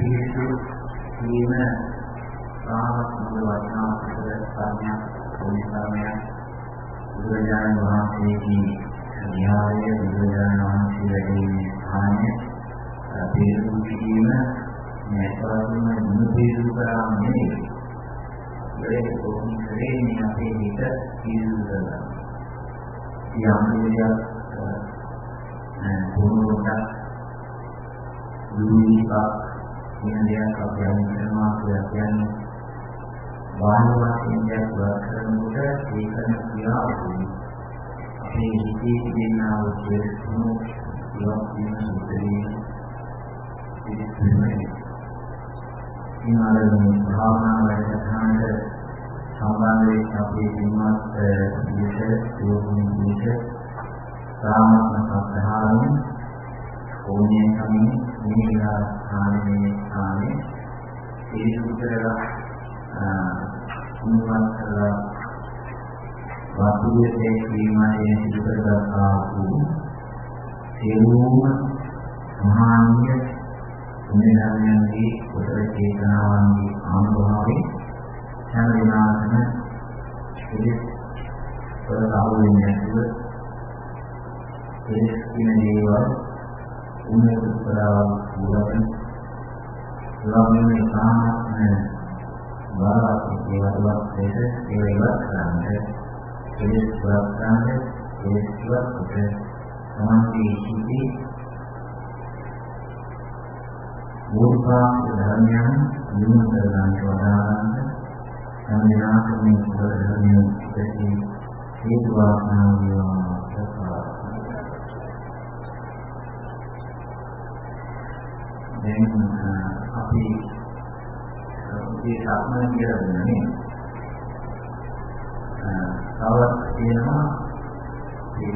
පිළිසු වීම සාමත් මුල වචනාවකට සංඥා පොලිසාමයක් බුදුරජාණන් වහන්සේගේ න්‍යායය බුදුරජාණන් වහන්සේ වැඩිමේ ස්ථානය පිළිසු කිරීම නැත්නම් මුළු පිළිසු කරා නෙවෙයි ඒ කොහොමදේ අපේ හිත පිළිසු කරනවා යම් දෙයක් පුරුණුට දුරුවිපක් කියන දෙයක් අපි අනුකරනවා කියලා කියන්නේ වාහනවත් දෙයක් වත් කරනකොට ඒකන ක්‍රියාවලිය අපේ හිතේ තිබෙනා වූ චේතනෝ ඉවත් වීම සුදුරේ ඉතිරිමයි ඊමාලේ භාවනා වැඩසටහනට සම්බන්ධ වෙච්ච අපේ දිනවත් විශේෂ යෝගිනී විශේෂ සාමත්ම සත්‍යාවෙන් ඕනේ කමින් මේ ස්ථානයේ ස්ථානයේ පිළිසුතරලා උන්වත් කරලා වාසුවේ ක්‍රීමයේ සිදු කරගත්තා වූ සියලුම මහාන්‍ය පුණ්‍යධර්මයන්ගේ උතර චේතනාවන්ගේ අනුභවයෙන් හැම දිනකම ඉදිරි කරලා වෙන්නේ නැතුව ඒ කියන දේවල් උන්නත කරාවක් වුණත් ළමයි සාමාන්‍ය වාරක් ඒවලවත් දෙක ඒවලවත් කරන්නේ ඒ ස්වස්තන්නේ ඒ ස්වස්තේ සමාධි සිටි මූලිකාංග ධර්මයන් නියම කරගන්න වඩාගන්න සම්මානකම ධර්මයන් පිටදී හේතු වාසනා වේවා දැන් අපි මේ සම්මන් කියලා දෙන්නේ. තවත් තියෙනවා මේ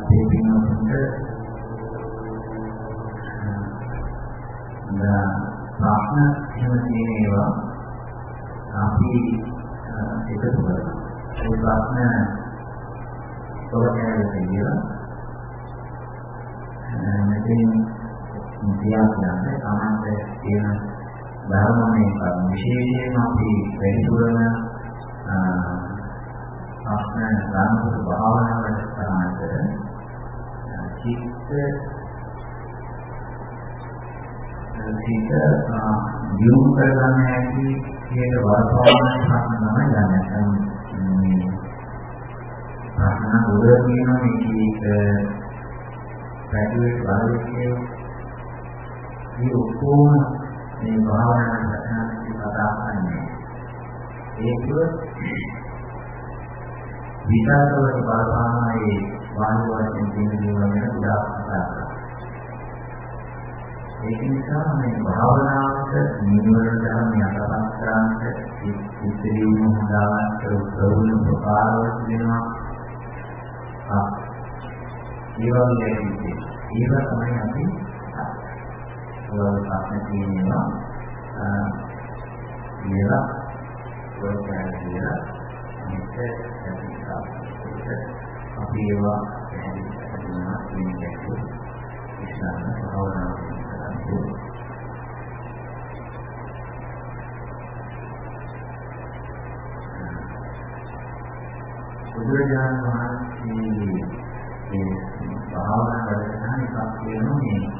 අපේ පින්වතුන්ට ප්‍රශ්න එහෙම තියෙන ඒවා අපි එකතු කරලා ඒ ප්‍රශ්න තෝරගෙන කියලා. මෙතෙන් කියා කියන්නේ තමයි තියෙන ධර්මමය කර්ම විශේෂයෙන්ම අපි වැඩිපුරම ප්‍රශ්න ගන්නකොට භාවනා වැඩසටහනට චිත්ත චිත්ත දියුණු කරගන්න හැටි කියන වර්තමාන ප්‍රශ්න තමයි ගන්න. මේ ප්‍රශ්න උදේ කියන මේක පැහැදිලි බලන්නේ මේ ඔක්කොම මේ භාවනා කරන කතා කරන්නේ ඒක විචාරවල බලපානයේ වායු වශයෙන් තියෙන දේවල් ගැන ගොඩාක් කතා කරනවා. ඒක නිසා මේ භාවනාවට නිවන ධර්ම යටපත් කරාන්ට ඉතිරිම හදාගන්න ප්‍රවෘත්ති ප්‍රකාරවල තියෙනවා. ආ ඒ වගේ දෙයක්. ඒක තමයි අපි ඔය ප්‍රශ්න තියෙනවා. කියලා ඔය කියන්නේ මේක අපි ඒවා පැහැදිලිවම මේක ඉස්ලාම භාවනාව කරන්නේ බුදුරජාණන් වහන්සේ මේ භාවනා කරන එකක් කියනවා මේ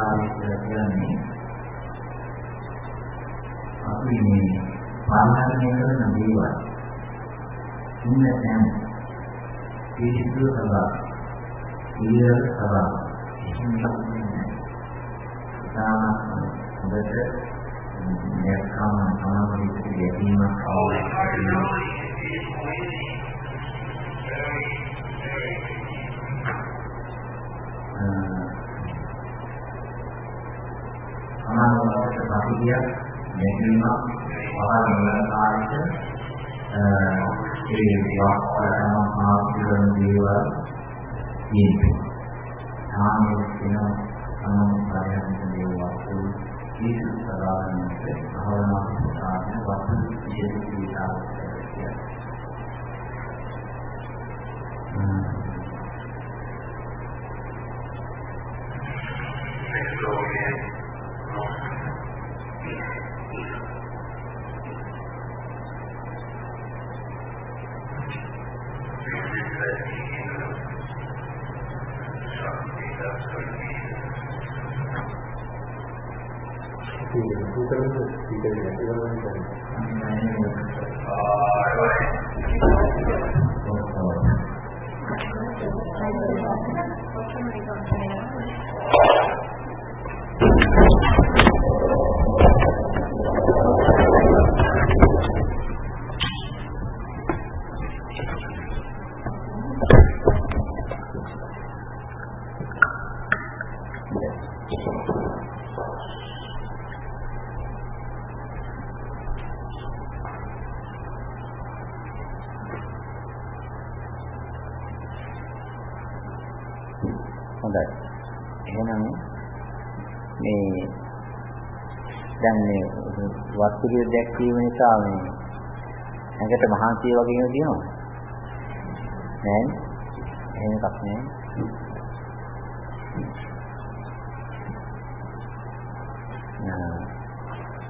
ආලා කියන්නේ කියන්නේ අපි මේ පාලනය කරන දේවල් ඉන්න තැන පිළිතුරු කරලා ඊය කරා තාමත් දැක්කම සමාධියට ගැටීමක් අනාගතයට පරිදිය ගැටීමක් පහළ වෙන කාලෙට ඒ වාස්තවම ආපිරන දේවල් තියෙනවා. ආන්නේ වෙන සම්මතයන් දේවල් ජීවිත සාධනයට භවනා සාධන වස්තු විශේෂ විචාරයක් හොඳයි. වස්තුවේ දැක්වීම නිසා මේ ඇඟට මහන්සිය වගේ නේද තියෙනවද? නෑ. එහෙම එකක් නෑ.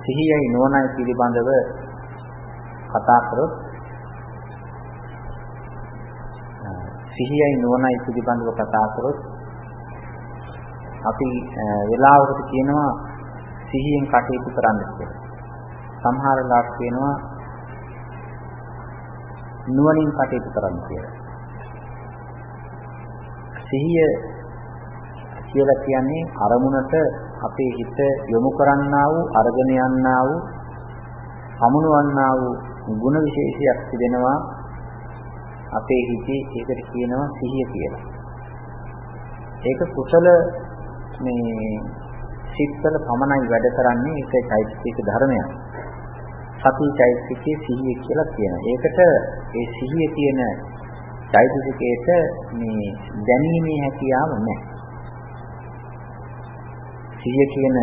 සිහියයි නුවණයි පිළිබඳව කතා කරොත් සිහියයි නුවණයි පිළිබඳව කතා කරොත් අපි වෙලාවකට කියනවා සිහියෙන් කටයුතු කරන්න කියලා. සමහර වෙලාවට කියනවා නුවණින් කටයුතු කරන්න කියලා. සිහිය කියලා කියන්නේ අරමුණට අපේ හිත යොමු කරන්නා වූ අරගෙන යන්නා වූ සමුනවන්නා වූ ಗುಣ විශේෂයක් තිබෙනවා අපේ හිතේ ඒකට කියනවා සිහිය කියලා. ඒක කුසල මේ සිත්වල පමණයි වැඩ කරන්නේ ඒක චෛතසික ධර්මයක්. සති චෛතසිකයේ සිහිය කියලා කියනවා. ඒකට ඒ සිහිය තියෙන චෛතසිකයට මේ දැනීමේ හැකියාව නැහැ. සිහිය කියන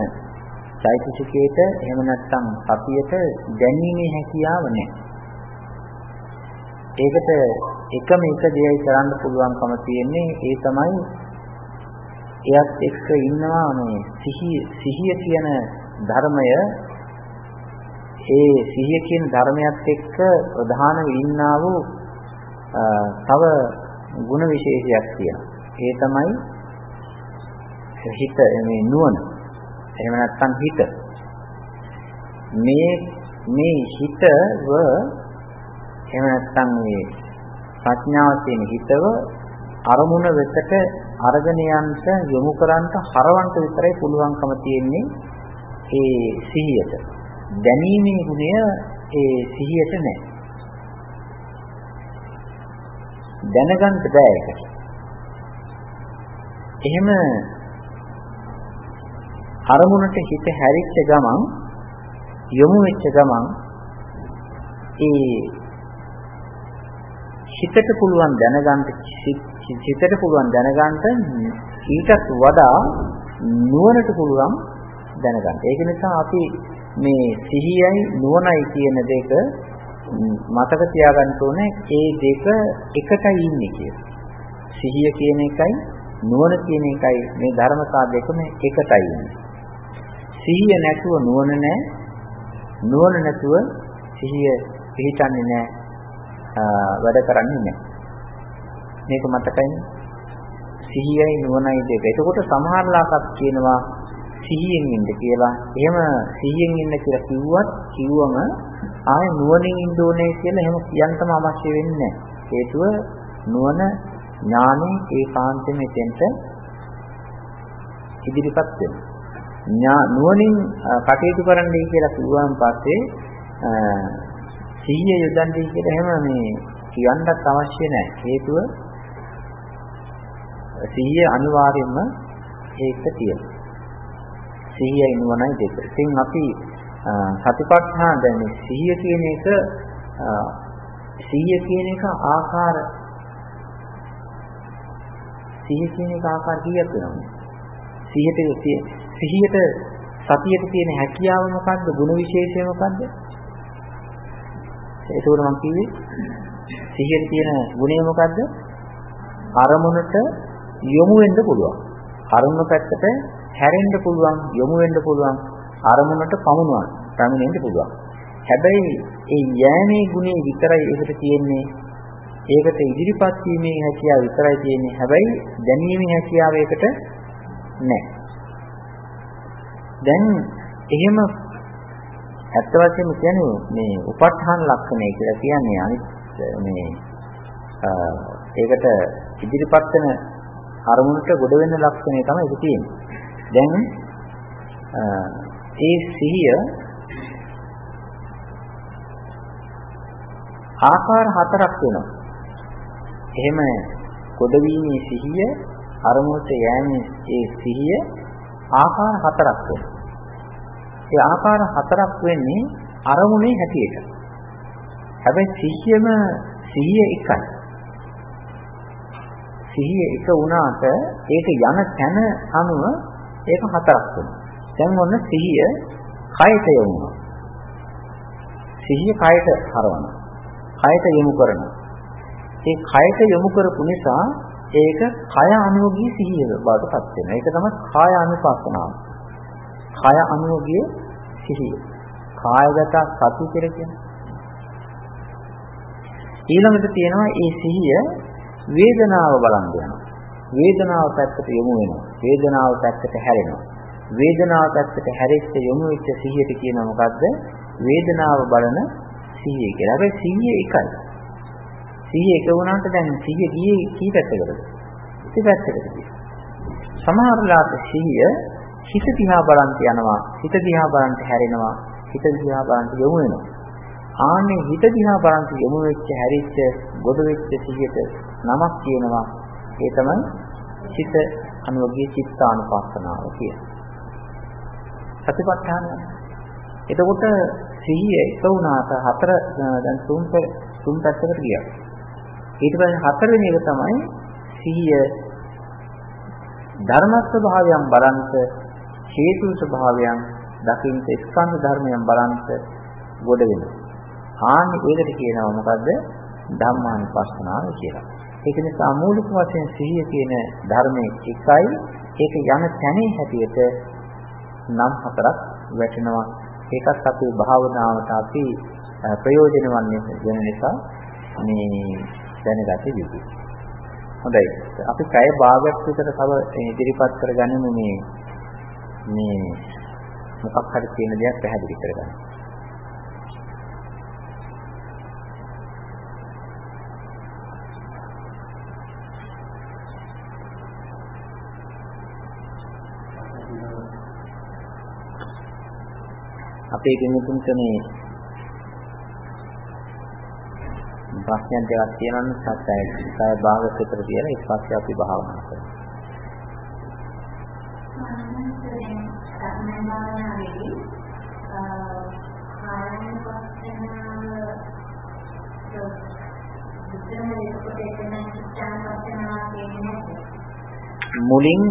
චෛතසිකයට එහෙම නැත්නම් සතියට දැනීමේ හැකියාව නැහැ. ඒකට එකම එක දෙයයි කරන්න පුළුවන්කම තියෙන්නේ ඒ තමයි එයත් එක්ක ඉන්නවා මේ සිහිය සිහිය කියන ධර්මය ඒ සිහිය කියන ධර්මයත් එක්ක ප්‍රධාන ඉන්නා වූ තව ಗುಣ විශේෂයක් තියෙනවා. ඒ තමයි හිත මේ නුවණ. එහෙම නැත්නම් හිත. මේ මේ හිතව එහෙම නැත්නම් මේ ප්‍රඥාව තියෙන හිතව අරමුණ වෙතට අරගෙන යන්න යොමු කරන්ට හරවන්ට විතරයි පුළුවන්කම තියෙන්නේ ඒ සිහියට. දැනීමේ ගුණය ඒ සිහියට නැහැ. දැනගන්න බෑ ඒක. එහෙම අරමුණට හිත හැරිච්ච ගමන් යොමු වෙච්ච ගමන් ඒ හිතට පුළුවන් දැනගන්න හිතට පුළුවන් දැනගන්න ඊටත් වඩා නුවණට පුළුවන් දැනගන්න. ඒක නිසා අපි මේ සිහියයි නුවණයි කියන දෙක මතක තියාගන්න ඕනේ ඒ දෙක එකටයි ඉන්නේ කියලා. සිහිය කියන එකයි නුවණ කියන එකයි මේ ධර්මතා දෙකම එකටයි ඉන්නේ. සිහිය නැතුව නුවණ නැහැ. නුවණ නැතුව සිහිය පිහිටන්නේ නැහැ. වැඩ කරන්නේ නැහැ. මේක මතකයිනේ. සිහියයි නුවණයි දෙක. එතකොට සමහර ලාකක් කියනවා සිහියෙන් ඉන්න කියලා. එහෙම සිහියෙන් ඉන්න කියලා කිව්වත් කිව්වම ආයේ නුවණින් ඉන්න ඕනේ කියලා එහෙම කියන්නම අවශ්‍ය වෙන්නේ නැහැ. හේතුව නුවණ ඥානෙ ඒකාන්තයෙන් එතෙන්ට ඉදිරිපත් වෙනවා. නුවණින් කටයුතු කරන්නයි කියලා කිව්වන් පස්සේ සිහිය යොදන්නේ කියලා එහෙම මේ කියන්නත් අවශ්‍ය නැහැ. හේතුව සිහිය අනිවාර්යයෙන්ම ඒක තියෙනවා. සිහියයි නුවණයි දෙක. ඉතින් අපි සතිපට්ඨාන දැන් සිහිය කියන එක සිහිය කියන එක ආකාර සිහිය කියන එක ආකාර කීයක් වෙනවද? සිහියට සිහියට සතියට තියෙන හැකියාව මොකද්ද? ගුණ විශේෂය මොකද්ද? ඒකෝර මම කිව්වේ සිහියට තියෙන ගුණය මොකද්ද? අරමුණට යොමු වෙන්න පුළුවන්. අරමුණ පැත්තට හැරෙන්න පුළුවන්, යොමු වෙන්න පුළුවන්, අරමුණට පමුණුවන්, පැමිණෙන්න පුළුවන්. හැබැයි ඒ යෑමේ ගුණය විතරයි ඒකට තියෙන්නේ. ඒකට ඉදිරිපත් වීමේ හැකියාව විතරයි තියෙන්නේ. හැබැයි දැනීමේ හැකියාව ඒකට නැහැ. දැන් එහෙම ඇත්ත වශයෙන්ම කියන්නේ මේ උප ဋ ාහන ලක්ෂණය කියලා කියන්නේ අනිත් මේ ඒකට ඉදිරිපත් වෙන අරමුණට ගොඩ වෙන ලක්ෂණය තමයි ඒක තියෙන්නේ. දැන් ඒ සිහිය ආකාර හතරක් වෙනවා. එහෙම ගොඩවීමේ සිහිය අරමුණට යෑමේ ඒ සිහිය ආකාර හතරක් වෙනවා. ඒ ආකාර හතරක් වෙන්නේ අරමුණේ හැටියට. හැබැයි සිහියම සිහිය එකයි. සිහිය එක වුණාට ඒක යන තැන අනුව ඒක හතරක් වෙනවා. දැන් ඔන්න සිහිය කයට යොමුනවා. සිහිය කයට හරවනවා. කයට යොමු කරනවා. ඒ කයට යොමු කරපු නිසා ඒක කය අනුෝගී සිහිය බවට පත් වෙනවා. ඒක තමයි කාය අනුපස්සනාව. කය අනුෝගී සිහිය. කායගත සති කියලා කියන්නේ. ඊළඟට තියෙනවා මේ සිහිය වේදනාව බලන් යනවා. වේදනාව පැත්තට යොමු වෙනවා. වේදනාව පැත්තට හැරෙනවා. වේදනාව පැත්තට හැරෙච්ච යොමු වෙච්ච සිහියට කියනවා මොකද්ද? වේදනාව බලන සිහිය කියලා. හැබැයි සිහිය එකයි. සිහිය එක වුණාට දැන් සිහිය ගියේ කී පැත්තකටද? ඉති පැත්තකට ගියා. සමහර ලාට සිහිය හිත දිහා බලන්ට යනවා, හිත දිහා බලන්ට හැරෙනවා, හිත දිහා බලන්ට යොමු වෙනවා. ආන්නේ හිත දිහා බලන්ට යොමු වෙච්ච හැරිච්ච ගොඩ වෙච්ච සිහියට නමක් කියනවා. ඒ තමයි චිත අනුවගේ චිත්තානුපස්සනාව කියන්නේ. සතිපට්ඨානය. එතකොට සිහිය එක වුණාට හතර දැන් තුන් තුන් පැත්තකට ගියා. ඊට පස්සේ හතරවෙනි එක තමයි සිහිය ධර්ම ස්වභාවයන් බලන්ත හේතු ස්වභාවයන් දකින්න ස්කන්ධ ධර්මයන් බලන්ත ගොඩ වෙනවා. ආන්නේ ඒකට කියනවා මොකද්ද? ධම්මානුපස්සනාව කියලා. ඒක නිසා මූලික වශයෙන් සිහිය කියන ධර්මයේ එකයි ඒක යන තැනේ හැටියට නම් හතරක් වැටෙනවා. ඒකත් අපේ භාවනාවට අපි ප්‍රයෝජනවන්නේ වෙන නිසා මේ දැනගත යුතුයි. හොඳයි. අපි කය භාගයක් විතර තව ඉදිරිපත් කරගන්නමු මේ මේ මොකක් හරි කියන දෙයක් පැහැදිලි කරගන්න. අපේ කෙනෙකුට මේ ප්‍රශ්නයක් දෙකක් තියෙනවා සත්‍යයි. සය භාගයක් විතර කියලා ඊට පස්සේ අපි භාවනා කරමු. මුලින්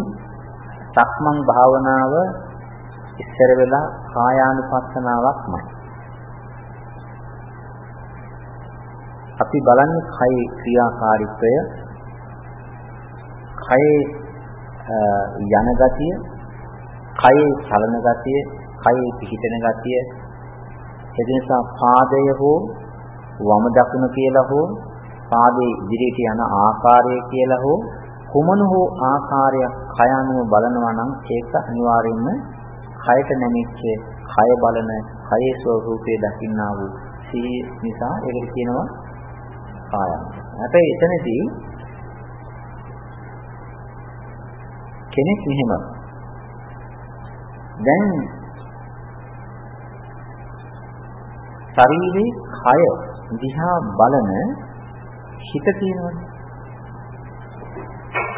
සක්මන් භාවනාව ඉස්සර වෙලා කායානුපස්සනාවක්මයි. අපි බලන්නේ කයේ ක්‍රියාකාරීත්වය කයේ යන ගතිය කයේ චලන ගතිය කයේ පිහිටන ගතිය ඒ නිසා පාදය හෝ වම දකුණ කියලා හෝ පාදයේ ඉදිරියට යන ආකාරය කියලා හෝ කුමන හෝ ආකාරයක් කය අනුව බලනවා නම් ඒක අනිවාර්යයෙන්ම කයට නැමිච්ච කය බලන කයේ ස්වરૂපය දකින්නා වූ සිහි නිසා ඒකට කියනවා කායම්. හැබැයි එතනදී කෙනෙක් මෙහෙම. දැන් ශරීරේ කය දිහා බලන හිත තියෙනවනේ.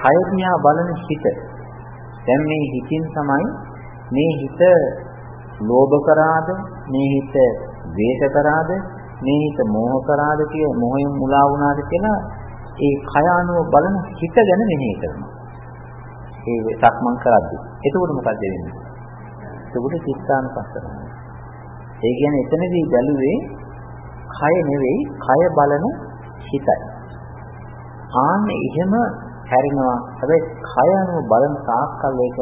කය දිහා බලන හිත. දැන් මේ හිතින් තමයි මේ හිත ලෝභ කරාද, මේ හිත ද්වේෂ කරාද, මේ හිත මෝහ කරාද කිය මොහෙන් මුලා වුණාද කියලා ඒ කය අනුව බලන හිත ගැන මෙහෙය කරනවා. ඒ සක්මන් කරද්දී. එතකොට මොකද වෙන්නේ? එතකොට චිත්තානුපස්සනාව. ඒ කියන්නේ එතනදී බැලුවේ කය නෙවෙයි, කය බලන හිතයි. ආන්න එහෙම හැරෙනවා. හැබැයි කය අනුව බලන තාක්කල් ඒක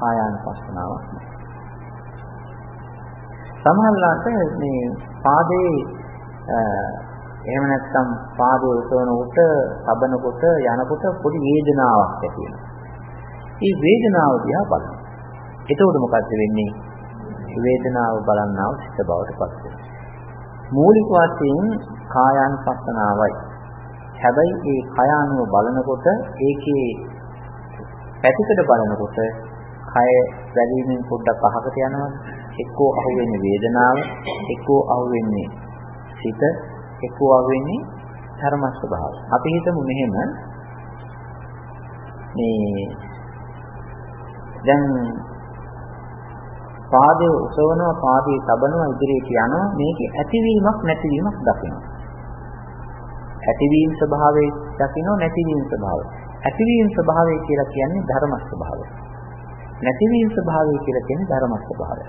කායානුපස්සනාවක් නෙවෙයි. සමහරවිට මේ පාදේ එහෙම නැත්නම් පාදයේ උසවන කොට, සබන කොට, යනකොට පොඩි වේදනාවක් ඇති වෙනවා. මේ වේදනාව දිහා බලන්න. එතකොට මොකද වෙන්නේ? වේදනාව බලන්නාව සිත බවට පත් වෙනවා. මූලික වශයෙන් කායානුපස්සනාවයි. හැබැයි ඒ කය අනුව බලනකොට ඒකේ පැතිකඩ බලනකොට කය වැලීමෙන් පොඩ්ඩක් අහකට යනවා. එක්කෝ අහුවෙන්නේ වේදනාව, එක්කෝ අහුවෙන්නේ සිත, එක්කෝ අහුවෙන්නේ ධර්ම ස්වභාවය. අපි හිතමු මෙහෙම. මේ දැන් පාදයේ උසවනවා පාදයේ තබනවා ඉදිරියට යනවා. මේකේ ඇතිවීමක් නැතිවීමක් දකිනවා. ඇතිවීම ස්වභාවය දකිනවා නැතිවීම ස්වභාවය. ඇතිවීම ස්වභාවය කියලා කියන්නේ ධර්ම ස්වභාවය. නැතිවීම ස්වභාවය කියලා කියන්නේ ධර්ම ස්වභාවය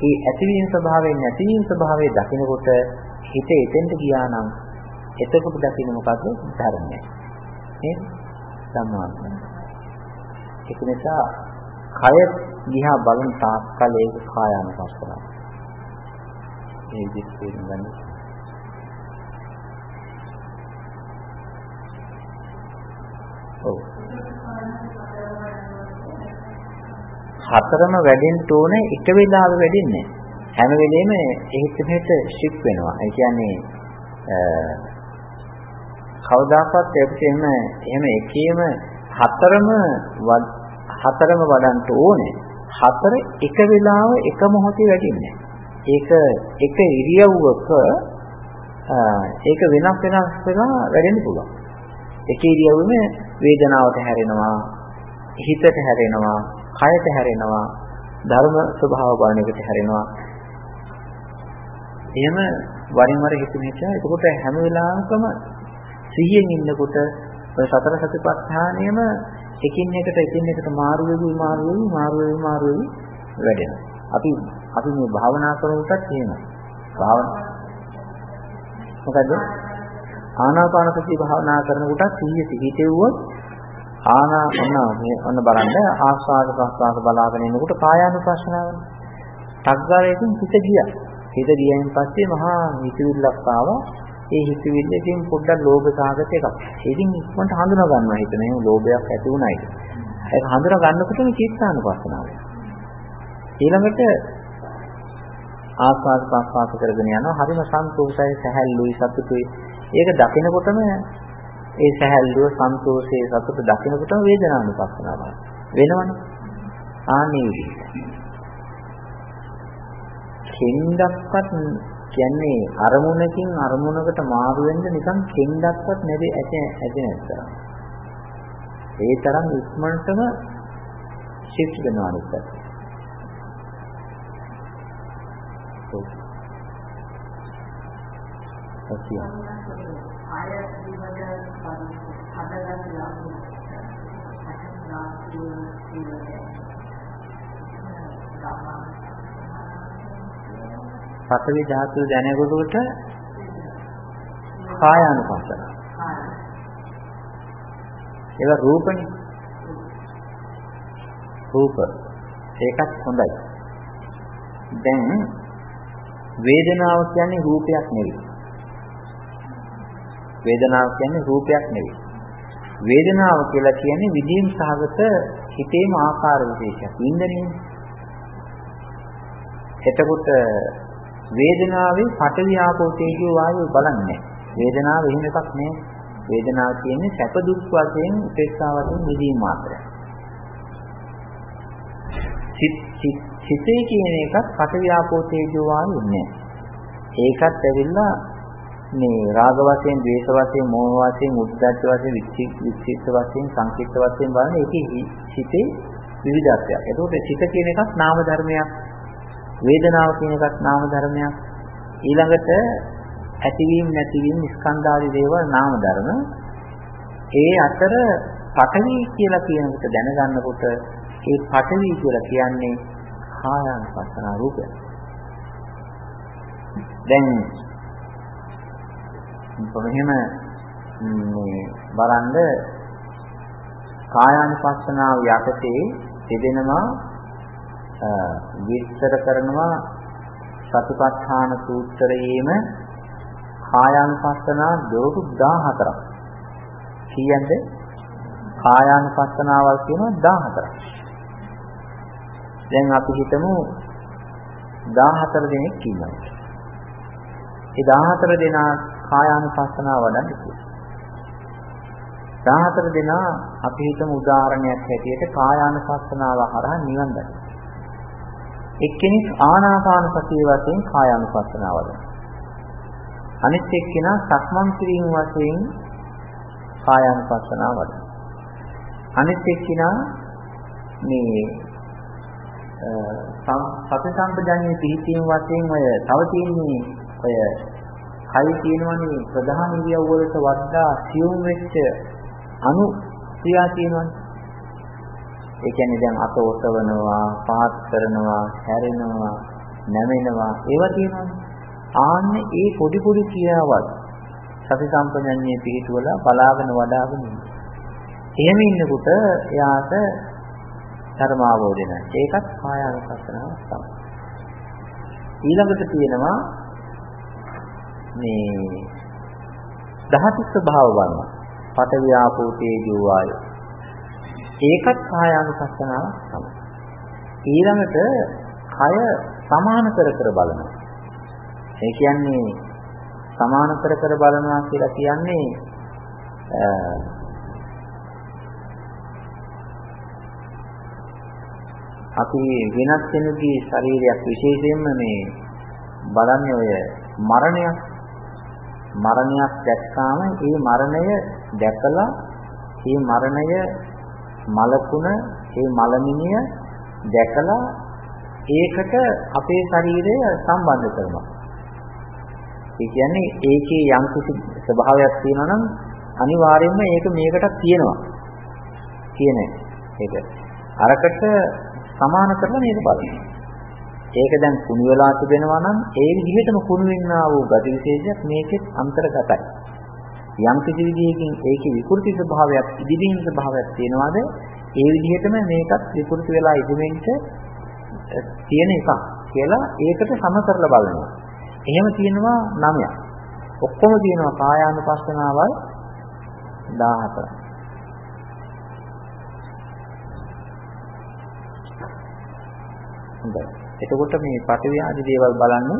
ඒ ඇතිවීම ස්වභාවයෙන් නැතිවීම ස්වභාවය දකිනකොට හිත එතෙන්ට ගියා නම් එතකොට දකින්න මොකද්ද ධර්මය නේද සම්මාන ඒක නිසා කය දිහා බලන තාක්කල් ඒක කායानुපස්සනාව. මේ විදිහට තේරුම් ගන්න. ඔව්. හතරම වැඩෙන්න ඕනේ එක වෙලාවෙ වැඩෙන්නේ හැම වෙලෙම එහෙත් මෙහෙට ෂිෆ්ට් වෙනවා. ඒ කියන්නේ කවදාකවත් ඒකට එහෙම එහෙම එකේම හතරම හතරම වඩන්න ඕනේ. හතර එක වෙලාව එක මොහොතේ වැඩින්නේ. ඒක එක ඉරියව්වක ඒක වෙනස් වෙනස් වෙලා වැඩෙන්න පුළුවන්. එක ඉරියව්වෙම වේදනාවට හැරෙනවා, හිතට හැරෙනවා, කයට හැරෙනවා, ධර්ම ස්වභාව බලන එකට හැරෙනවා. එහෙම වරින් වර හිත මෙච්චා. එතකොට හැම වෙලාවකම සිහියෙන් ඉන්නකොට සතර සතිපට්ඨානයම එකින් එකට එකින් එකට මාරු වෙවි මාරු වෙවි මාරු වෙවි මාරු වෙවි වැඩෙනවා. අපි අපි මේ භාවනා කරනකොටත් එහෙම. භාවනා මොකද? ආනාපාන සතිය භාවනා කරනකොටත් සිහිය සිහිතෙව්වොත් ආනාපාන මේ ඔන්න බලන්න ආස්වාද ප්‍රස්වාද බලාගෙන ඉන්නකොට කායානුපස්සනාවනේ. ටග්ගාරයෙන් හිත ගියා. හිත ගියයින් පස්සේ මහා හිතවිල්ලක් ආවා. ඒ හිතවිල්ලකින් පොඩ්ඩක් ලෝභ සාගත එකක්. ඒකින් ඉක්මනට හඳුනා ගන්නවා හිතන එහෙම ලෝභයක් ඇති වුණයි. ඒක හඳුනා ගන්නකොටම චිත්තානුපස්සනාව. ඊළඟට ආස්වාද ප්‍රස්වාස කරගෙන යනවා හරිම සන්තෝෂයි සැහැල්ලුයි සතුටුයි. ඒක දකිනකොටම ඒ සැහැල්ලුව සන්තෝෂයේ සතුට දකිනකොටම වේදනානුපස්සනාව වෙනවනේ. ආන්නේ විදිහට. කෙන්ඩක්වත් කියන්නේ අරමුණකින් අරමුණකට මාරු වෙන්න නිකන් කෙන්ඩක්වත් නැති ඇති ඇති නැත්තම්. ඒ තරම් ඉක්මනටම ශිෆ්ට් වෙනවා අනිත් පැත්තට. ඔව්. ආය දිවද හදගන්න ලාභ. පඨවි ධාතුව දැනගොඩට කායානුපස්සන. ඒක රූපනේ. රූප. ඒකත් හොඳයි. දැන් වේදනාව කියන්නේ රූපයක් නෙවෙයි. වේදනාව කියන්නේ රූපයක් නෙවෙයි. වේදනාව කියලා කියන්නේ විදීම් සහගත හිතේම ආකාර විශේෂයක්. වින්දනයේ. එතකොට වේදනාවේ පඨවි ආපෝ තේජෝ වායෝ බලන්නේ වේදනාව එහෙම එකක් නෑ වේදනාව කියන්නේ සැප දුක් වශයෙන් උපේක්ෂා වශයෙන් විදීම මාත්‍රය සිතේ කියන එකත් පටවියාපෝ තේජෝ වායු නෑ. ඒකත් ඇවිල්ලා මේ රාග වශයෙන්, ද්වේෂ වශයෙන්, මෝහ වශයෙන්, උද්ධච්ච වශයෙන්, විචිත්ත වශයෙන්, සංකීර්ත වශයෙන් බලන ඒකේ සිතේ විවිධත්වයක්. ඒකෝට සිත කියන එකක් නාම ධර්මයක්. වේදනාව කියන එකක් නාම ධර්මයක්. ඊළඟට ඇතිවීම නැතිවීම ස්කන්ධාදී දේවල් නාම ධර්ම. ඒ අතර පඨවි කියලා කියන එක දැනගන්නකොට ඒ පඨවි කියලා කියන්නේ කායानुපස්සන රූපය. දැන් කොහොමද මේ බලන්න කායානුපස්සනාව යටතේ තිබෙනවා විස්තර කරනවා සතිපට්ඨාන සූත්‍රයේම කායානුපස්සනා දොරටු 14ක්. කීයද? කායානුපස්සනාවල් කියනවා 14ක්. දැන් අපි හිතමු 14 දෙනෙක් ඉන්නවා. ඒ 14 දෙනා කායානුපස්සනාව වඩන්නේ කියලා. 14 දෙනා අපි හිතමු උදාහරණයක් හැටියට කායානුපස්සනාව හරහා නිවන් දකිනවා. එක්කෙනෙක් ආනාපාන සතිය වශයෙන් කායානුපස්සනාව වඩනවා. අනිත් එක්කෙනා සක්මන් කිරීම වශයෙන් කායානුපස්සනාව වඩනවා. අනිත් එක්කෙනා මේ සති සම්පජාඤ්ඤේ පිහිටීම වශයෙන් ඔය තව තියෙන්නේ ඔය කයි තියෙනවනේ ප්‍රධාන ඉරියව් වලට වඩා සියුම් වෙච්ච අනු ක්‍රියා තියෙනවනේ. ඒ කියන්නේ දැන් අත ඔසවනවා, පහත් කරනවා, හැරෙනවා, නැමෙනවා ඒවා තියෙනවනේ. ආන්නේ ඒ පොඩි පොඩි ක්‍රියාවත් සති සම්පජඤ්ඤේ පිළිතුවලා බලාගෙන වඩාගෙන ඉන්නවා. එහෙම ඉන්නකොට එයාට ධර්මාවෝදය නැහැ. ඒකත් කායානුපස්සනාවක් තමයි. ඊළඟට තියෙනවා මේ දහතු ස්වභාව බලනවා. පඨවි ආපෝ තේජෝ වායෝ. ඒකත් කායානුපස්සනාවක් තමයි. ඊළඟට කය සමාන කර කර බලනවා. ඒ කියන්නේ සමාන කර කර බලනවා කියලා කියන්නේ අපි වෙනත් කෙනෙකුගේ ශරීරයක් විශේෂයෙන්ම මේ බලන්නේ ඔය මරණයක් මරණයක් දැක්කාම ඒ මරණය දැකලා ඒ මරණය මලකුණ ඒ මලමිනිය දැකලා ඒකට අපේ ශරීරය සම්බන්ධ කරනවා. ඒ කියන්නේ ඒකේ යම් කිසි ස්වභාවයක් තියෙනවා නම් අනිවාර්යයෙන්ම ඒක මේකට තියෙනවා. කියන එක. අරකට සමාන කරලා මේක බලන්න. ඒක දැන් කුණු වෙලා තිබෙනවා නම් ඒ විදිහටම කුණු වෙන්නා වූ ගති විශේෂයක් මේකෙත් අන්තර්ගතයි. යම් කිසි විදිහකින් ඒකේ විකෘති ස්වභාවයක් ඉදිරින් ස්වභාවයක් තියෙනවාද ඒ විදිහටම මේකත් විකෘති වෙලා ඉදිමෙන්න තියෙන එකක් කියලා ඒකට සම කරලා බලනවා. එහෙම තියෙනවා 9ක්. ඔක්කොම තියෙනවා කායානුපස්සනාවල් 14. හොඳයි. එතකොට මේ පටවි ආදී දේවල් බලන්න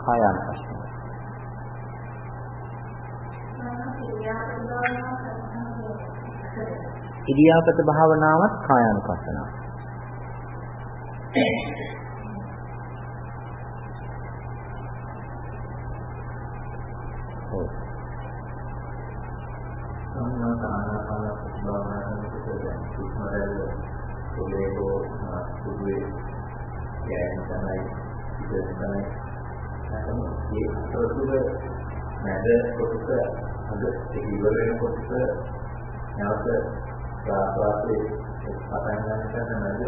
කායානුපස්සන. ඉරියාපත භාවනාවත් කායානුපස්සනාව. ඔව්. සම්මාතානාපාන භාවනාවට දැන් සුස්මරල ඔලේකෝ සුදුවේ ගෑන තමයි ඉතින් තමයි නැත්නම් මේ අතරතුර නැද කොටස අද ඉවර වෙන කොටස නැවත ප්‍රාප්තයේ පටන් ගන්න කරන නැද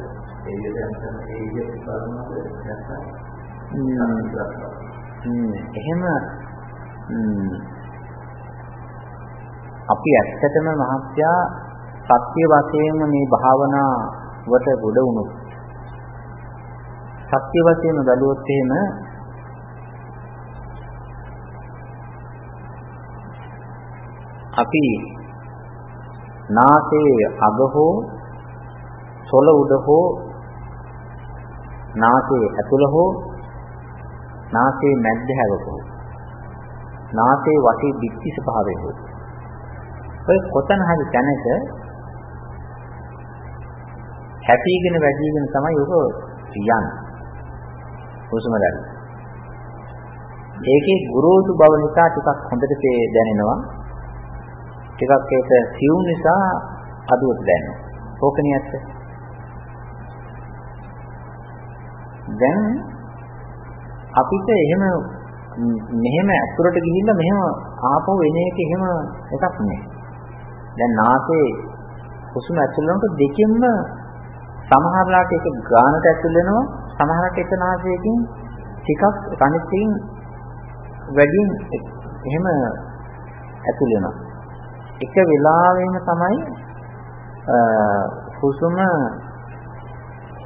ඒ විදිහට ඒ විදිහට බලනකොට නැත්නම් එහෙම අපි ඇත්තටම මහත්යා සත්‍ය වශයෙන්ම මේ භාවනාවට ගොඩ වුණොත් සත්‍ය වශයෙන්ම බැලුවොත් එහෙම අපි නාසයේ අග හෝ සොල උඩ හෝ නාසයේ ඇතුළ හෝ නාසයේ මැද්ද හැවක හෝ නාසයේ වටේ දික්ටි ස්වභාවය හෝ ඔය කොතන හරි තැනක හැපීගෙන වැඩිගෙන තමයි ඔක යන්නේ. හුස්ම ගන්න. ඒකේ ගුරුතු බව නිසා ටිකක් හොඳට දැනෙනවා. ටිකක් ඒක සියුම් නිසා අදුවට දැනෙනවා. ඕකනේ ඇත්ත. දැන් අපිට එහෙම මෙහෙම ඇතුළට ගිහිල්ලා මෙහෙම ආපහු එන එක එහෙම එකක් නෑ. දැන් නාසයේ හුස්ම ඇතුළ වෙනකොට දෙකෙන්ම සමහරලාට ඒක ගානට ඇතුල් වෙනවා සමහරට එක නාසයකින් ටිකක් කණිතින් වැඩියෙන් එහෙම ඇතුල් වෙනවා. එක වෙලාවෙම තමයි හුස්ම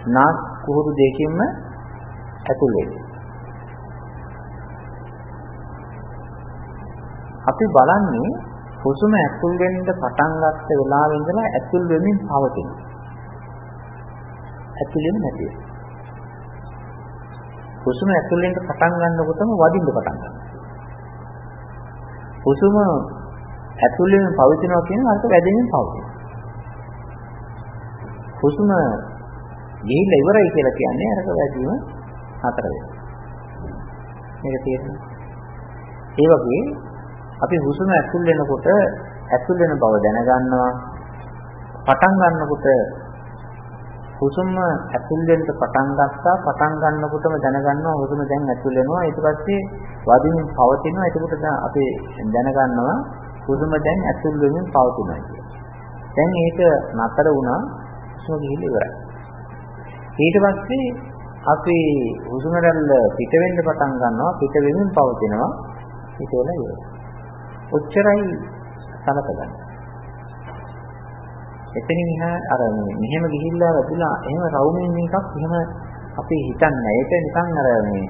නාස් කුහුරු දෙකකින්ම ඇතුල් වෙන්නේ. අපි බලන්නේ හුස්ම ඇතුල් වෙන්න පටන් ගත්ත වෙලාවෙ ඉඳලා ඇතුල් වෙමින් පවතින. ඇතුල් වෙන්නේ නැති. හුස්ම ඇතුල් වෙන්න පටන් ගන්නකොටම වදින්න පටන් ගන්නවා. හුස්ම ඇතුල් වෙමින් පවතිනවා කියන්නේ අර්ථ වැඩෙමින් පවතින. හුස්ම ගිහිල්ලා ඉවරයි කියලා කියන්නේ අරක වැඩිම හතර වෙනවා. මේක තේරෙනවද? ඒ වගේ අපි හුස්ම ඇතුල් වෙනකොට ඇතුල් වෙන බව දැනගන්නවා. පටන් ගන්නකොට හුස්ම ඇතුල් වෙන්න පටන් ගත්තා. පටන් ගන්නකොටම දැනගන්නවා හුස්ම දැන් ඇතුල් වෙනවා. ඊට පස්සේ වදිමින් පවතිනවා. එතකොට අපි දැනගන්නවා හුස්ම දැන් ඇතුල් වෙමින් පවතිනවා කියලා. දැන් ඒක නතර වුණා. හුස්ම ගිහින් ඉවරයි. ඊට පස්සේ අපි හුස්ම රැල්ල පිට වෙන්න පටන් ගන්නවා. පිට වෙමින් පවතිනවා. ඊට වෙලා ඉවරයි. ඔච්චරයි සලකගන්න. එතනින් එහා අර මෙහෙම ගිහිල්ලා වැදිලා එහෙම රවුමින් එකක් එහෙම අපි හිතන්නේ. ඒක නිකන් අර මේ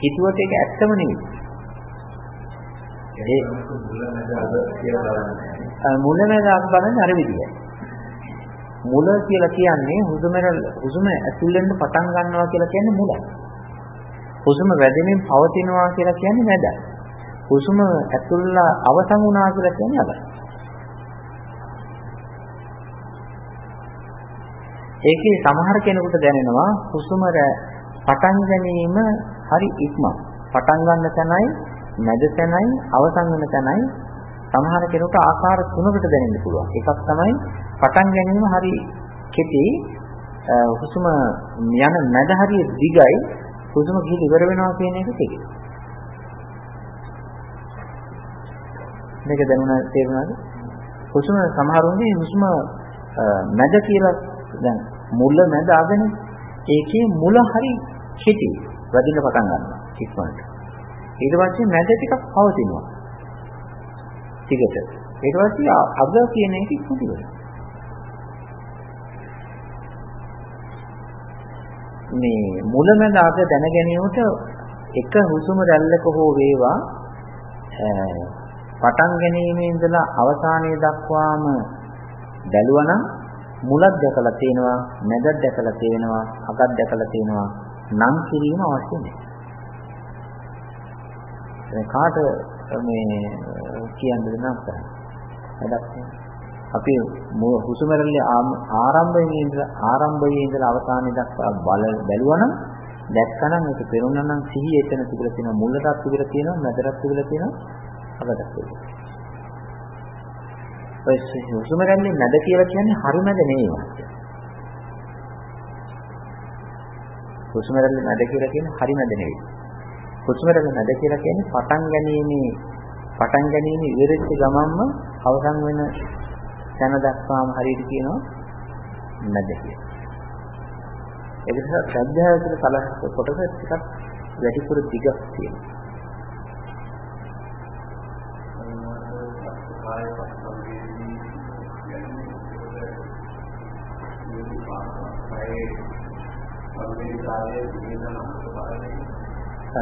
හිතුවට ඒක ඇත්තම නෙවෙයි. ඒ මුලමෙද අත් බලන්නේ අර විදියයි. මුල කියලා කියන්නේ හුස්මර හුස්ම ඇතුල් වෙන්න පටන් ගන්නවා කියලා කියන්නේ මුලයි. හුස්ම වැඩෙමින් පවතිනවා කියලා කියන්නේ මැදයි. හුස්ම ඇතුල්ලා අවසන් වුණා කියලා කියන්නේ අබයි. ඒකේ සමහර කෙනෙකුට දැනෙනවා හුස්ම පටන් ගැනීම හරි ඉක්මන. පටන් ගන්න තැනයි, මැද තැනයි, අවසන් වෙන තැනයි සමහර කෙනෙකුට ආකාර තුනකට දැනෙන්න පුළුවන්. එකක් තමයි පටන් ගැනීම හරි කෙටි හුස්ම යන මැද හරිය දිගයි හුස්ම ගිහින් ඉවර වෙනවා කියන එක කෙටි. මේක දැනුණා තේරුණාද? හුස්ම සමහරුන්ගේ හුස්ම මැද කියලා දැන් මුල මැද අගනේ ඒකේ මුල හරි කෙටි වැඩිල පටන් ගන්නවා ඉක්මනට. ඊට පස්සේ මැද ටිකක් පවතිනවා. ටිකට. ඊට පස්සේ අග කියන එක ඉක්මනට වෙනවා. මේ මුල මැද අග දැන ගැනීමට එක හුස්ම රැල්ලක හෝ වේවා පටන් ගැනීමේ ඉඳලා අවසානයේ දක්වාම බැලුවනම් මුලක් දැකලා තියෙනවා මැදක් දැකලා තියෙනවා අගක් දැකලා තියෙනවා නම් කිරීම අවශ්‍ය නැහැ. කාට මේ කියන්නද නම් කරන්නේ. අපි හුස්මරල්ලේ ආරම්භයේ ඉඳලා ආරම්භයේ ඉඳලා අවසානයේ දක්වා බල බැලුවනම් දැක්කනම් ඒක පෙරුණනම් සිහිය එතන තිබිලා තියෙනවා මුලටත් තිබිලා තියෙනවා මැදටත් තිබිලා තියෙනවා අපකට ඔය හුස්ම ගන්නේ නැද කියලා කියන්නේ හරි නැද නෙවෙයි. හුස්ම ගන්නේ නැද කියලා කියන්නේ හරි නැද නෙවෙයි. හුස්ම ගන්නේ නැද කියලා කියන්නේ පටන් ගැනීමේ පටන් ගැනීම ඉවරෙච්ච ගමන්ම අවසන් වෙන තැන දක්වාම හරියට කියනවා නැද කියලා. ඒක නිසා ශ්‍රද්ධාව කියලා සලස්ස කොටස ටිකක් වැඩිපුර දිගක් තියෙනවා.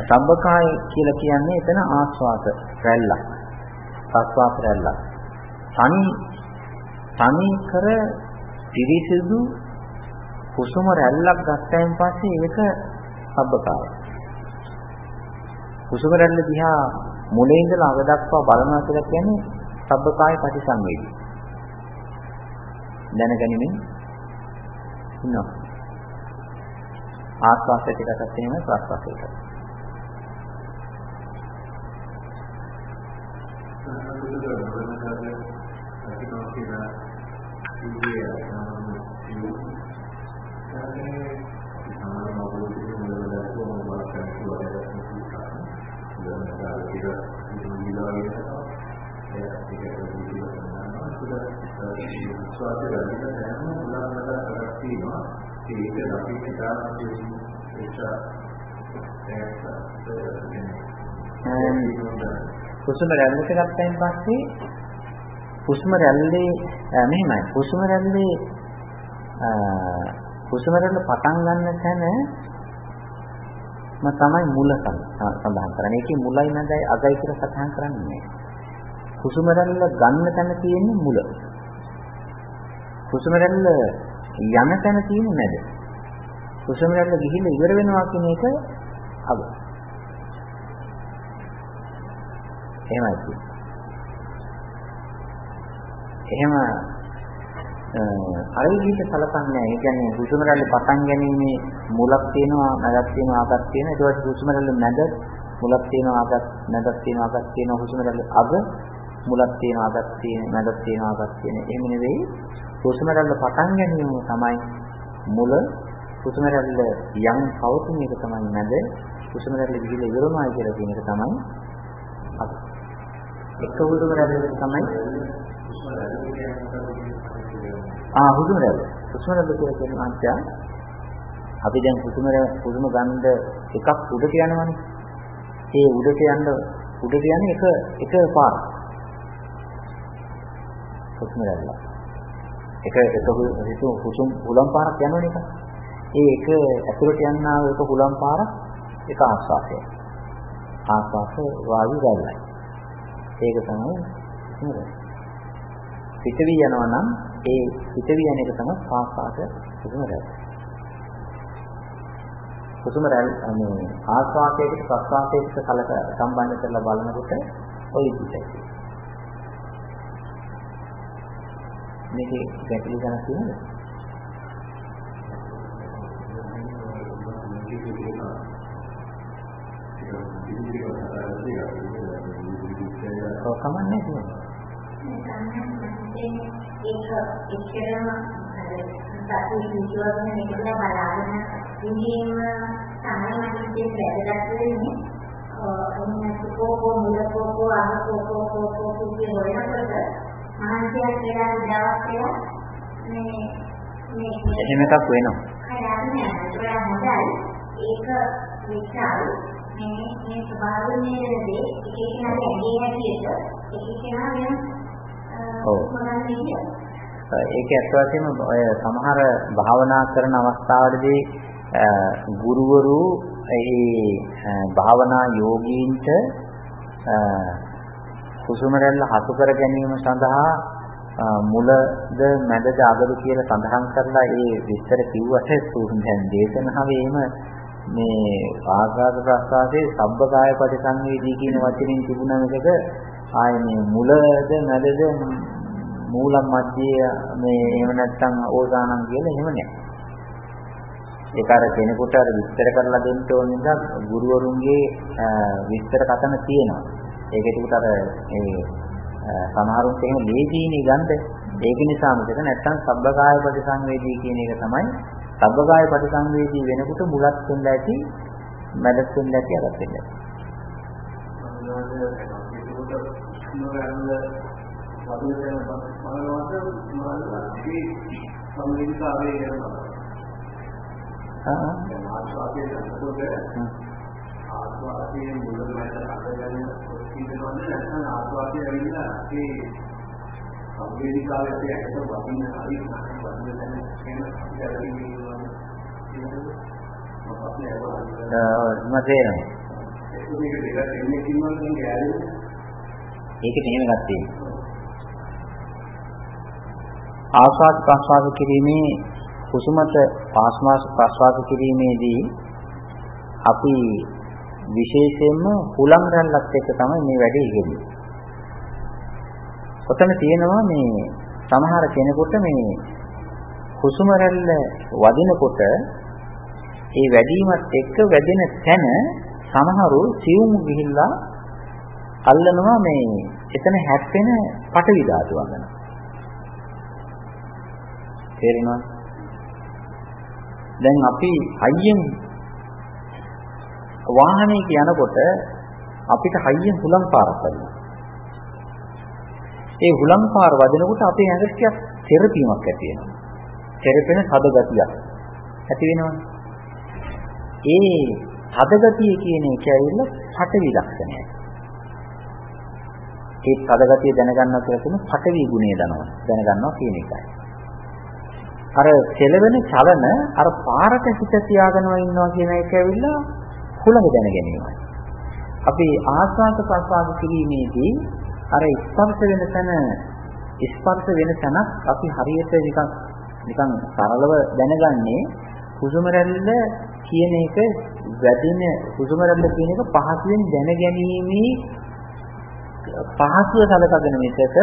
සම්බකාය කියලා කියන්නේ එතන ආස්වාද රැල්ලක්. ආස්වාද රැල්ලක්. තනි තනි කර පිරිසිදු කුසුම රැල්ලක් ගත්තයින් පස්සේ ඒක සම්බකාය. කුසුම රැල්ල දිහා මුලින් ඉඳලා අග දක්වා බලනවා කියලා කියන්නේ සබ්බකාය ප්‍රතිසංවේදී. දැනගැනීමෙන් ඉන්නවා. ආස්වාසයට එකටත් එහෙම ප්‍රස්වාසයට. ස්වාද වැඩිම දැනම උදාහරණයක් කරක් තියෙනවා ඒක අපි හිතාන්නේ හුස්ම රැල්ලට ගත්තයින් පස්සේ හුස්ම රැල්ලේ මෙහෙමයි හුස්ම රැල්ලේ හුස්ම රැල්ල පටන් ගන්න තැන ම තමයි මුල සඳහන් කරන්නේ. ඒකේ මුලයි නැදයි අගයි කියලා සඳහන් කරන්නේ. හුස්ම රැල්ල ගන්න තැන තියෙන්නේ මුල. හුස්ම රැල්ල යන තැන තියෙන්නේ නැද. හුස්ම රැල්ල ගිහිල්ලා ඉවර වෙනවා කියන එක අග. එහෙමයි කියන්නේ. එහෙම අර විදිහට සලකන්නේ ඒ කියන්නේ හුස්ම රැල්ල පටන් ගැනීමේ මුලක් තියෙනවා නැදක් තියෙනවා ආගක් තියෙනවා ඊට පස්සේ හුස්ම රැල්ල නැද මුලක් තියෙනවා ආගක් නැදක් තියෙනවා ආගක් තියෙනවා හුස්ම රැල්ල අග මුලක් තියෙනවා ආගක් තියෙන නැදක් තියෙනවා ආගක් තියෙන. එහෙම නෙවෙයි. හුස්ම රැල්ල පටන් ගැනීම තමයි මුල. හුස්ම රැල්ල යම් පවතින එක තමයි නැද හුස්ම රැල්ල ගිහිල්ලා ඉවරනවා කියලා කියන එක තමයි අග. එක හුස්ම රැල්ල තමයි ආ හුස්ම රැල්ල. හුස්ම රැල්ල කියලා කියන අංශය අපි දැන් හුස්ම හුස්ම ගන්න එකක් උඩට යනවනේ. ඒ උඩට යන්න උඩට යන්නේ එක එක පාර. හුස්ම රැල්ල. එක එක හුස්ම හුලම් පාරක් යනවනේ එක. ඒ එක ඇතුළට යන්නා වූ එක හුලම් පාරක් එක ආස්වාසය. ආස්වාස වායු රැල්ලයි. ඒක තමයි හුස්ම රැල්ල. පිටවි යනවා නම් ඒ පිටවි යන එක තමයි ආස්වාද හුස්ම රැල්ල. හුස්ම රැල්ල මේ ආස්වාදයකට ප්‍රස්වාදයකට කලක සම්බන්ධ කරලා බලනකොට ඔය විදිහට. මේකේ ගැටලු ගන්න තියෙනවද? ඔව් කමන්නේ නැහැ. ඒක එච්චරම සතු විශ්වාසන මේකද බලාගෙන ඉඳීම තමයි මට වැදගත් වෙන්නේ. අන්න කෝකෝ මුල කෝකෝ අහ කෝකෝ කෝකෝ කිය හොයනකොට මහන්සියක් කියලා දවස් කියලා මේ මේ එහෙම එකක් වෙනවා. හරියන්නේ නැහැ. ඒක විචාර මේ මේ ස්වභාවයේ දේ එක එකනාගේ ඇගේ හැටියට එක එකනා වෙන ඔව්. ඒක ඇත්ත වශයෙන්ම ඔය සමහර භාවනා කරන අවස්ථාවලදී ගුරුවරු ඒ භාවනා යෝගීන්ට කුසුම රැල්ල හසු කර ගැනීම සඳහා මුලද මැදද අගද කියලා සඳහන් කරලා ඒ විස්තර කිව්වට දැන් දේශනාවෙම මේ ආගාධ ප්‍රස්වාසයේ සබ්බකාය පරිසංවේදී කියන වචنين තිබුණම එකද ආයේ මේ මුලද මැදද මූලම් මැදියේ මේ එහෙම නැත්නම් ඕදානම් කියලා එහෙම නැහැ. ඒක අර කෙනෙකුට අර විස්තර කරලා දෙන්න ඕන නිසා ගුරුවරුන්ගේ විස්තර කතන තියෙනවා. ඒක ඒකට අර ඒ සමහරුන්ට එහෙම ලේසියිනේ ගන්න. ඒක නිසා මොකද නැත්නම් සබ්බකාය ප්‍රතිසංවේදී කියන එක තමයි සබ්බකාය ප්‍රතිසංවේදී වෙනකොට මුලත් වෙන්න ඇති මැදත් වෙන්න ඇති අරත් වෙන්න ඇති. සම්මිලිතාවේ කරනවා. ආ ආස්වාදයේ යනකොට ආස්වාදයේ මුලමඳ අදගෙන ඉඳනවද නැත්නම් ආස්වාදයේ ඇවිල්ලා ඒ සම්වේදිකාවේ ඇට වදින හරි වදින තැන කියන ඉතිරිවිනවා. මම තේරෙනවා. ඒක දෙක දෙන්නේ කිව්වොත් කියන්නේ ඒකේ තේම තියෙනවා. ආස්වාද ප්‍රස්වාස කිරීමේ කුසුමත ආස්වාද ප්‍රස්වාස කිරීමේදී අපි විශේෂයෙන්ම හුලං රැල්ලත් එක්ක තමයි මේ වැඩේ ඉගෙනන්නේ. ඔතන තියෙනවා මේ සමහර කෙනෙකුට මේ හුස්ම රැල්ල වදිනකොට ඒ වැඩිමත් එක්ක වැඩෙන තැන සමහරු සියුම් ගිහිල්ලා අල්ලනවා මේ එතන හැප්පෙන පටවි ධාතුව ගන්න. තේරෙනවද? දැන් අපි හයියෙන් වාහනයක යනකොට අපිට හයියෙන් හුලං පාරක් වදිනවා. ඒ හුලං පාර වදිනකොට අපේ ඇඟට ටිකක් තෙරපීමක් ඇති වෙනවා. තෙරපෙන සද ගතියක් ඇති වෙනවනේ. ඒ සද ගතිය කියන එක ඇවිල්ලා පටවි ලක්ෂණයයි. ඒ සද ගතිය දැනගන්නවා කියලා කියන පටවි ගුණය දනවා. දැනගන්නවා කියන එකයි. අර කෙලවෙන චලන අර පාරට හිත තියාගෙනව ඉන්නවා කියන එක ඇවිල්ලා හුලඟ දැන ගැනීමයි. අපි ආස්වාද ප්‍රසආද කිරීමේදී අර ස්පර්ශ වෙන තැන ස්පර්ශ වෙන තැනක් අපි හරියට නිකන් නිකන් සරලව දැනගන්නේ හුස්ම රැල්ල කියන එක වැඩින හුස්ම රැල්ල කියන එක පහසුවෙන් දැනගැනීමේ පහසුව සලකගෙන මිසක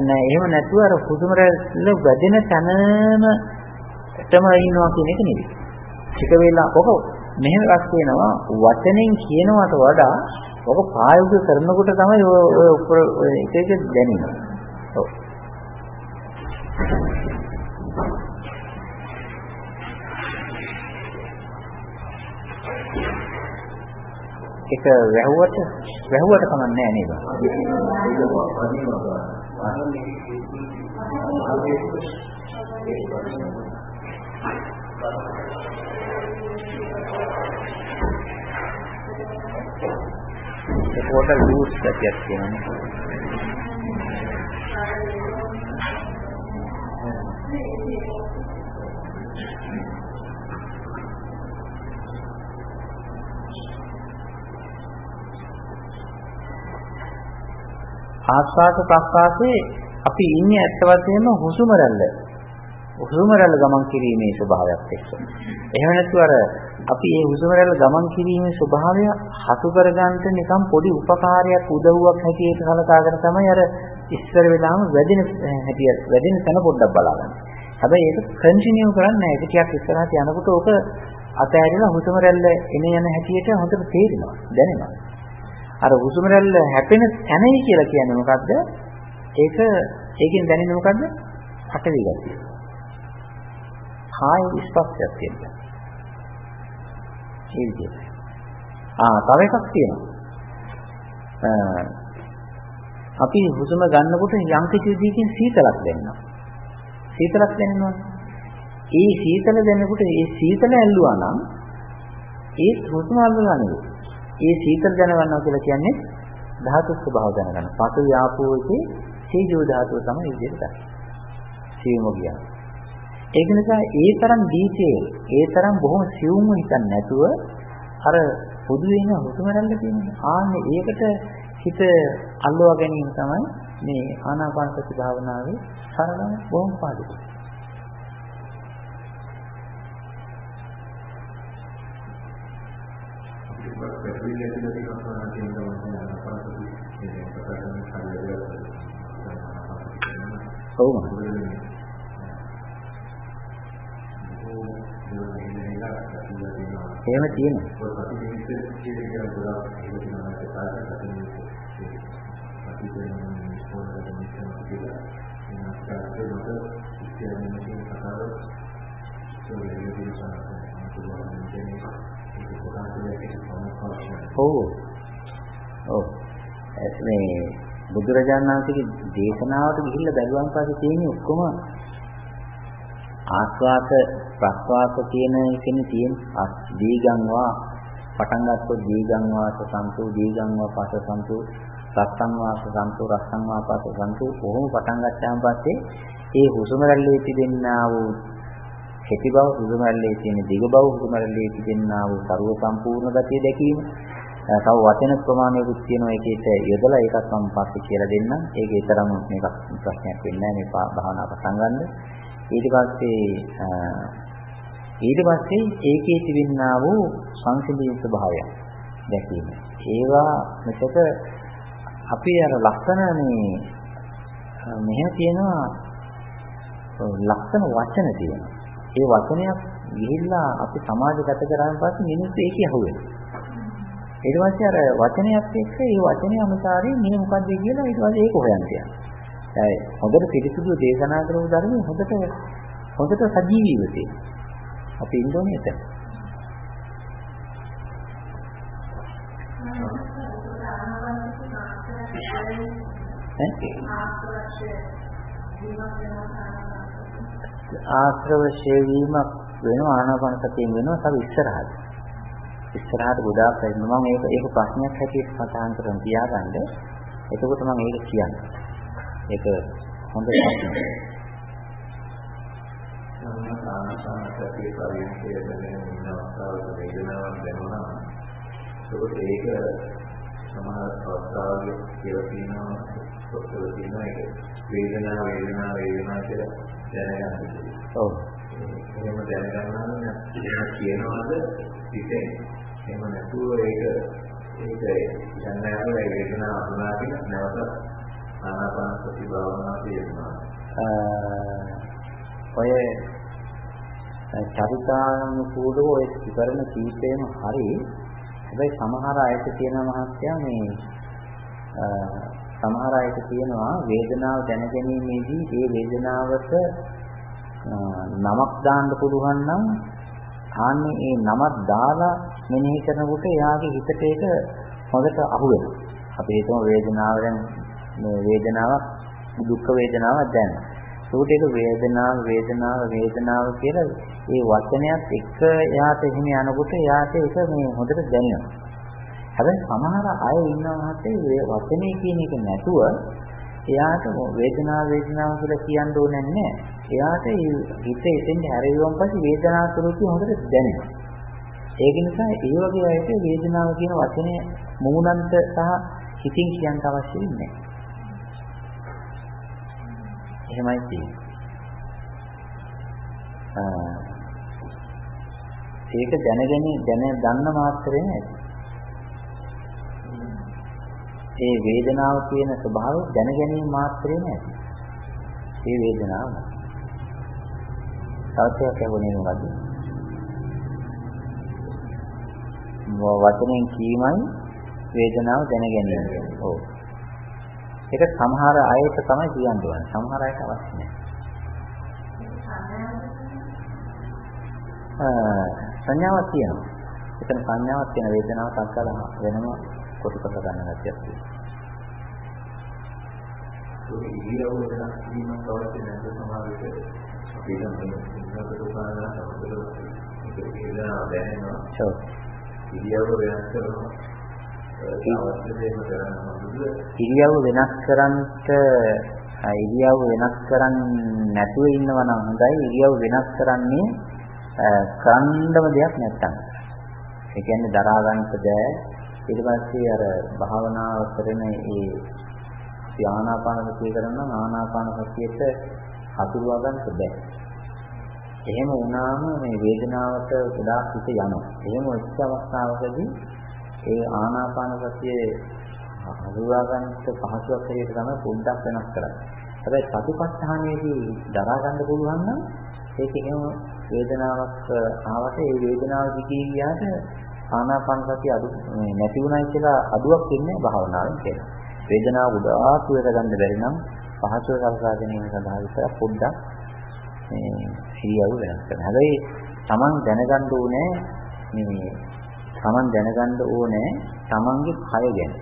නෑ එහෙම නැතුව අර හුස්ම රැල්ල වැඩෙන තැනම තම ඉන්නවා කියන එක නෙවෙයි. ටික වෙලා ඔක මෙහෙම එකක් වෙනවා වචනෙන් කියනවට වඩා ඔක ප්‍රායෝගික කරනකොට තමයි ඔය ඔය එක එක දැනෙන්නේ. ඔව්. එක වැහුවට වැහුවට කමක් නැහැ නේද? ඒකට ලූස් ගැටියක් කියනවා. ආස්වාද ප්‍රස්වාසයේ අපි ඉන්නේ ඇත්ත වශයෙන්ම හුස්ම රැල්ල. හුස්ම රැල්ල ගමන් කිරීමේ ස්වභාවයක් එක්ක. එහෙම නැත්නම් අර අපි මේ හුස්ම රැල්ල ගමන් කිරීමේ ස්වභාවය හසු කරගන්න නිකන් පොඩි උපකාරයක් උදව්වක් හැටියට සලකාගෙන තමයි අර ඉස්සර වෙලාම වැඩින හැටියට වැඩින තැන පොඩ්ඩක් බලාගන්න. හැබැයි ඒක කන්ටිනියු කරන්නේ නැහැ. ඒක ටිකක් ඉස්සරහට යනකොට ඕක අතෑරිලා හුස්ම රැල්ල එන යන හැටියට හොඳට තේරෙනවා. දැනෙනවා. අර හුස්ම රැල්ල හැපෙන තැනයි කියලා කියන්නේ මොකද්ද? ඒක ඒකෙන් දැනෙන්නේ මොකද්ද? පටවි ගතිය. කාය ස්පර්ශයක් තියෙනවා. ඒ විදිහට. ආ තව එකක් තියෙනවා. අපි හුස්ම ගන්නකොට යම් කිසි විදිහකින් සීතලක් දැනෙනවා. සීතලක් දැනෙනවා. ඒ සීතල දැනෙනකොට ඒ සීතල ඇල්ලුවා නම් ඒ හුස්ම අල්ලලා නෙවෙයි. ඒ සීතල දැනගන්නවා කියලා කියන්නේ ධාතු ස්වභාව දැනගන්න. පතු ව්‍යාපෝ එකේ තේජෝ ධාතුව තමයි විදිහට ගන්න. සියුම කියන්නේ. ඒක නිසා ඒ තරම් දීචේ ඒ තරම් බොහොම සියුම්ව හිතන්නේ නැතුව අර පොදු වෙන හුස්ම රැල්ල කියන්නේ ආන්නේ ඒකට හිත අල්ලවා ගැනීම තමයි මේ ආනාපාන සති භාවනාවේ සරලම බොහොම පාඩුයි. පැහැදිලි ඇතිලා තියෙනවා කියන තමයි අනපනසති මේ ප්‍රකාශන කාර්යය. ඔව්. එහෙම තියෙනවා. ඔව්. ඔව්. මේ බුදුරජාණන් වහන්සේගේ දේශනාවට ගිහිල්ලා බැලුවන් පස්සේ තියෙන්නේ ඔක්කොම ආස්වාස ප්‍රස්වාස කියන එකනේ තියෙන දීගං වා පටන් ගත්තොත් දීගං වාස සම්තු දීගං වා පස සම්තු රස්සං වාස සම්තු රස්සං වා පස සම්තු කොහොම පටන් ගත්තාම පස්සේ ඒ හුස්ම රැල්ලේ තිබෙනා වූ කෙටි බව හුස්ම රැල්ලේ තියෙන දිග බව හුස්ම රැල්ලේ තිබෙනා වූ ਸਰව සම්පූර්ණ ගතිය දැකීම. තව වචන ප්‍රමාණයකුත් තියෙනවා ඒකේට යොදලා ඒකත් මම පස්සේ කියලා දෙන්නම්. ඒකේ තරම් මේක ප්‍රශ්නයක් වෙන්නේ නැහැ. මේ භාවනා පටන් ගන්න. ඊට පස්සේ ඊට පස්සේ ඒකේ තිබෙනා වූ සංසිඳී ස්වභාවය දැකීම. ඒවා මෙතක අපි අර ලක්ෂණ මේ මෙහෙම තියෙනවා ලක්ෂණ වචන තියෙනවා. ඒ වචනයක් ගිහිල්ලා අපි සමාජගත කරාන් පස්සේ මිනිස්සු ඒකේ අහුවෙනවා. ඊට පස්සේ අර වචනයක් එක්ක ඒ වචනේ අනුසාරයෙන් මේ මොකද්ද කියලා ඊට පස්සේ ඒක හොයන්න යනවා. ඒ හොඳට පිළිසුදු දේශනා කරපු ධර්මයේ හොඳට හොඳට සජීවීව තියෙනවා. අපි ඉන්නෝනේ එතන. ආශ්‍රව ශේවීමක් වෙනවා ආනාපාන සතියෙන් වෙනවා තව ඉස්සරහට. ඉස්සරහට ගොඩාක් වෙනවා මම මේක ඒක ප්‍රශ්නයක් හැටියට සටහන් කරන් තියාගන්න. එතකොට මම ඒක කියන්නේ. ඒක හොඳ ප්‍රශ්නයක්. ආනාපානසතිය පරිච්ඡේදය දැනෙන ඉන්න අවස්ථාවක වේදනාවක් දැනුණා. ඒක සමහර අවස්ථාවල කියලා තියෙනවා පොත්වල තියෙනවා ඒක වේදනාව වේදනාව වේදනාව කියලා දැනගන්න. ඔව්. එහෙම දැනගන්නවා නම් කියනවාද පිටේ එහෙම නැතුව ඒක ඒක යන්නේ නැහැ වේදනාව අනුනාගෙන නැවත ආනාපාන සති භාවනාව තියෙනවා. ඔය චරිතානුකූලව ඔය විවරණ කීපෙම හරි හැබැයි සමහර අයට තියෙන මහත්යා මේ සමහර අයට තියෙනවා වේදනාව දැනගැනීමේදී ඒ වේදනාවට නමක් දාන්න පුළුවන් නම් ආන්නේ ඒ නමක් දාලා මෙනෙහි කරනකොට එයාගේ හිතට ඒක හොඳට අහු වෙනවා. අපි හිතමු වේදනාවෙන් මේ වේදනාවක් දුක් වේදනාවක් දැනෙනවා. ඒකට ඒක වේදනාව වේදනාව වේදනාව කියලා ඒ වචනයත් එක්ක එයාට එහෙම යනකොට එයාට ඒක මේ හොඳට දැනෙනවා. හැබැයි සමහර අය ඉන්නවා හතේ වචනේ කියන එක නැතුව එයාට වේදනාව වේදනාව කියලා කියන්න ඕනේ නැහැ. එයාට හිත එතෙන්ට හැරෙවුවන් පස්සේ වේදනාව ස්වરૂපය හොඳට දැනෙනවා. ඒක නිසා ඒ වගේ අයට වේදනාව කියන වචනය මූණන්ත සහ හිතින් කියන්න අවශ්‍ය වෙන්නේ නැහැ. එහෙමයි තියෙන්නේ. ඒක දැනගෙන දැන දන්න මාත්‍රේ නේද? ඒ වේදනාව කියන ස්වභාවය දැනගැනීම මාත්‍රේ නේද? ඒ වේදනාව. තවසයක් ලැබුණේ මොකද්ද? වචනෙන් කීමයි වේදනාව දැනගැනීම. ඔව්. ඒක සමහර අයට තමයි කියන්න ඕනේ. සමහර අයට අවශ්‍ය නැහැ. සංඥාවක් තියෙනවා. එතන සංඥාවක් තියෙන වේදනාවක් අත්කලා වෙනම කොටු කොට ගන්න ගැතියක් තියෙනවා. ඒ ඉරියව්ව වෙනස් වීමක් අවශ්‍ය නැද්ද සමහර විට අපි නම් ඉන්නකොට උපාදාන සමතල ඒක දැනෙනවා. ඉරියව්ව වෙනස් කරනවා. ඉරියව් වෙනස් කරන්නට ඉරියව් වෙනස් කරන්නේ නැතුව ඉන්නවා නම් හොඳයි. ඉරියව් වෙනස් කරන්නේ කරන්නම දෙයක් නැත්තම්. ඒ කියන්නේ දරා ගන්නට බෑ. ඊට පස්සේ අර භාවනාව කරන ඒ ධානාපාන සතිය කරනවා ආනාපාන සතියට හසුරුවා ගන්නට බෑ. එහෙම වුණාම මේ වේදනාවට ගොඩාක් හිත යනවා. එහෙම වෙච්ච අවස්ථාවකදී ඒ ආනාපාන සතියේ හසුරුවා ගන්නට පහසුවක් හැටියට තමයි පොඩ්ඩක් වෙනස් කරන්නේ. හැබැයි සතිපට්ඨානයේදී දරා ගන්න පුළුවන් නම් ඒක එහෙම වේදනාවක් ආවට ඒ වේදනාව දිගේ ගියාට ආනාපාන සතිය අඩු නැති වුණයි කියලා අඩුවක් වෙන්නේ භාවනාවෙන් කියලා. වේදනාව උදාස් වේද ගන්න බැරි නම් පහසුව සලසා ගැනීම සඳහා විතර පොඩ්ඩක් මේ සියයව වෙනස් කරනවා. හැබැයි Taman දැනගන්න ඕනේ මේ Taman දැනගන්න ඕනේ Tamanගේ කය ගැන.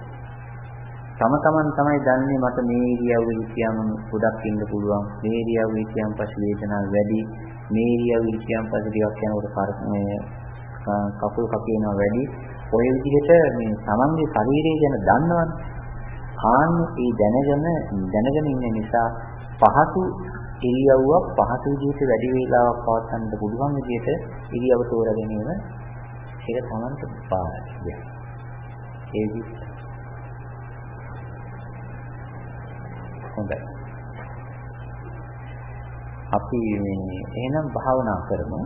තම තමන් තමයි දන්නේ මට මේ ඉරියව්වේ කියම් ගොඩක් ඉන්න පුළුවන්. මේ ඉරියව්වේ කියම් පස්සේ වේදනාව වැඩි. මේ ඉරියව්වේ කියම් පස්සේ ටිකක් යනකොට මේ කකුල් කපිනවා වැඩි. ඔය විදිහට මේ තමන්ගේ ශරීරය ගැන දන්නවනේ. ආන් ඒ දැනගෙන දැනගෙන ඉන්න නිසා පහසු ඉරියව්වක් පහසු විදිහට වැඩි වේලාවක් පවත්වන්න පුළුවන් විදිහට ඉරියව් තෝරා ගැනීම ඒක තමන්ට පාඩය. ඒ විදිහට හොඳයි. අපි මේ එහෙනම් භාවනා කරමු.